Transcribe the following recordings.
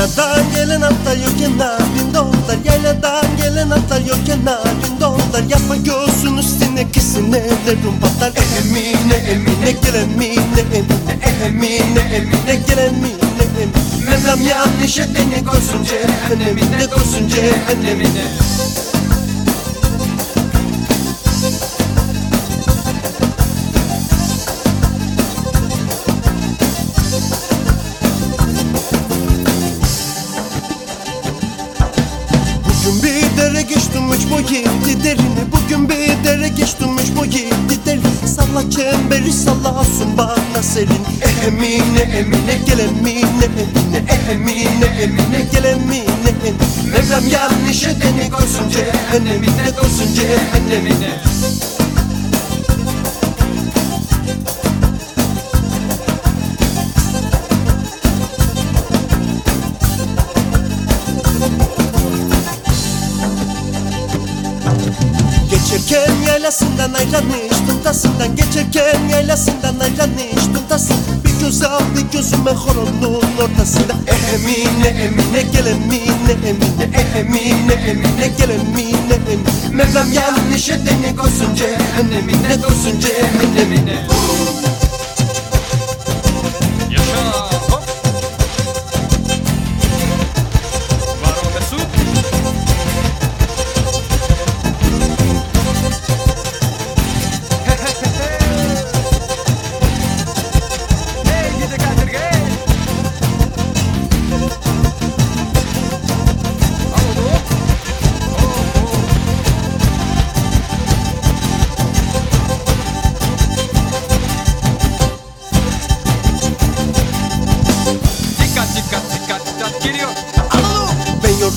Yayladan gelen atlar yok kenarında otlar Yayladan gelen atlar yok kenarında otlar Yapma göğsün üstüne kısın ellerim patlar. Emine emine gel emine emine Emine emine gel emine emine Mevlam yanlış edeni koysun cehennemine Koysun cehennemine boy gitti derini Bugün bir dere geçtim üç boy gitti derini Salla çemberi salla olsun bana serin Eh emine emine gel emine. Emine Eh emine emine gel emine Mevlam yanlış edeni koysun cehennemine Koysun cehennemine yaylasından ayran içtim tasından Geçerken yaylasından ayran içtim tasın Bir göz aldı gözüme horonun ortasında. Eh emine emine gel emine emine? Eh emine emine gel emine emine? Mevlam yanlış edeni koysun cehennemine Koysun cehennemine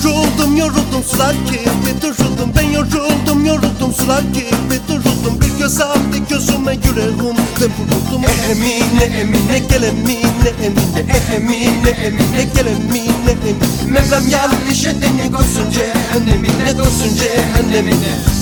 yoruldum yoruldum sular gibi duruldum. Ben yoruldum yoruldum sular gibi duruldum. Bir göz aldı gözüme yüreğimde vuruldum emine emine gel emine emine. Emine emine gel emine emine. Mevlam yanlış edeni koysun cehennemine Koysun cehennemine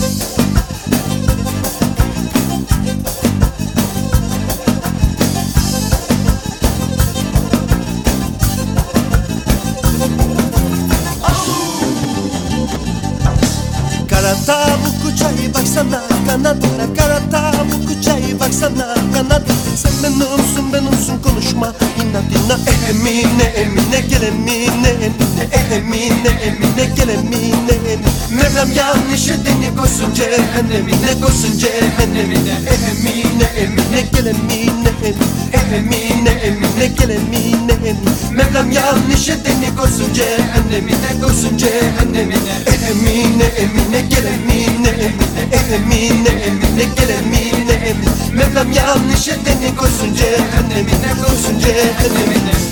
Kara tavuk uçayı baksana kanadına Kara tavuk uçayı baksana kanadına Sen benimsin benimsin konuşma inadına Eh emine emine gel emine emine Eh emine emine gel emine Mevlam yanlış edeni koysun cehennemine Koysun cehennemine Eh emine emine gel emine Eh emine emine gel emine Mevlam yanlış edeni koysun cehennemine Koysun cehennemine Eh emine emine gel emine emine Eh emine emine gel Mevlam yanlış edeni koysun cehennemine Koysun cehennemine